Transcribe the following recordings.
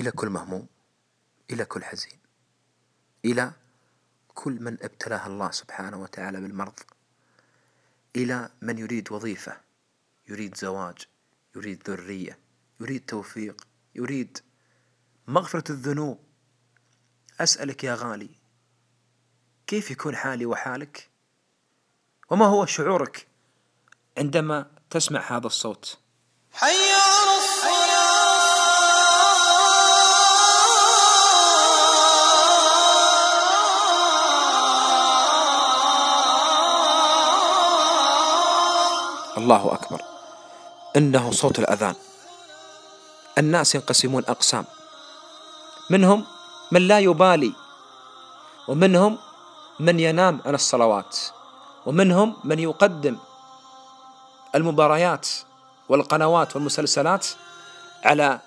إلى كل مهموم إلى كل حزين إلى كل من ابتلاه الله سبحانه وتعالى بالمرض إلى من يريد وظيفة يريد زواج يريد ذرية يريد توفيق يريد مغفرة الذنوب. أسألك يا غالي كيف يكون حالي وحالك؟ وما هو شعورك عندما تسمع هذا الصوت؟ حي الله أكبر. إنه صوت الأذان. الناس ينقسمون أقسام. منهم من لا يبالي ومنهم من ينام عن الصلوات ومنهم من يقدم المباريات والقنوات والمسلسلات على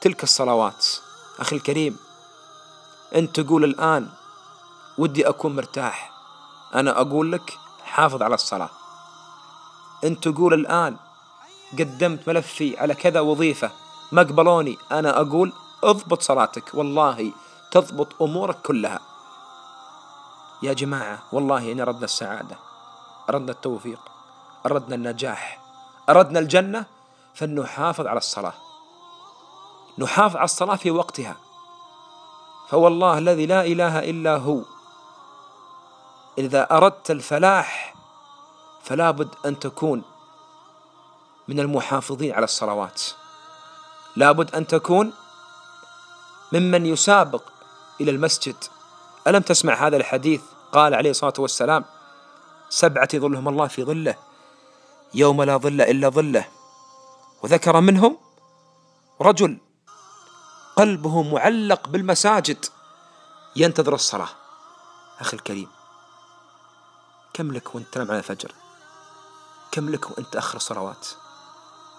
تلك الصلوات. أخي الكريم أنت تقول الآن ودي أكون مرتاح. أنا أقول لك حافظ على الصلاة. أنت تقول الآن قدمت ملفي على كذا وظيفة ما قبلوني أنا أقول اضبط صلاتك والله تضبط أمورك كلها. يا جماعة والله إن أردنا السعادة أردنا التوفيق أردنا النجاح أردنا الجنة فلنحافظ على الصلاة. نحافظ على الصلاة في وقتها. فوالله الذي لا إله إلا هو إذا أردت الفلاح فلا بد أن تكون من المحافظين على الصلوات. لابد أن تكون ممن يسابق إلى المسجد. ألم تسمع هذا الحديث؟ قال عليه الصلاة والسلام سبعة ظلهم الله في ظله يوم لا ظل إلا ظله. وذكر منهم رجل قلبه معلق بالمساجد ينتظر الصلاة. أخي الكريم كم لك وأنت تنام على الفجر؟ كم لك وأنت أخر الصلوات؟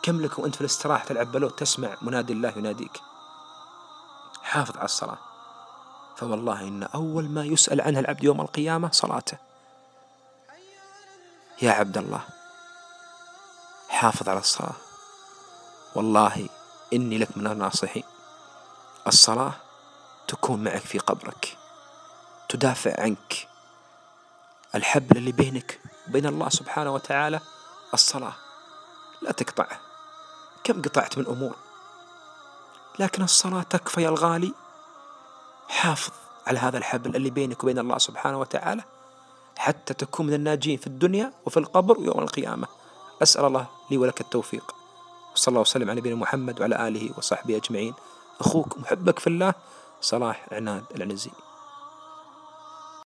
كم لك وأنت في الاستراحة تلعب بلوت تسمع منادي الله يناديك؟ حافظ على الصلاة. فوالله إن أول ما يسأل عنها العبد يوم القيامة صلاته. يا عبد الله حافظ على الصلاة. والله إني لك من الناصحين. الصلاة تكون معك في قبرك تدافع عنك. الحبل اللي بينك وبين الله سبحانه وتعالى الصلاة. لا تقطعه كم قطعت من أمور. لكن الصلاة تكفى يا الغالي. حافظ على هذا الحبل اللي بينك وبين الله سبحانه وتعالى حتى تكون من الناجين في الدنيا وفي القبر ويوم القيامة. أسأل الله لي ولك التوفيق. وصلى الله وسلم على نبينا محمد وعلى آله وصحبه أجمعين. أخوك محبك في الله صلاح عناد العنزي.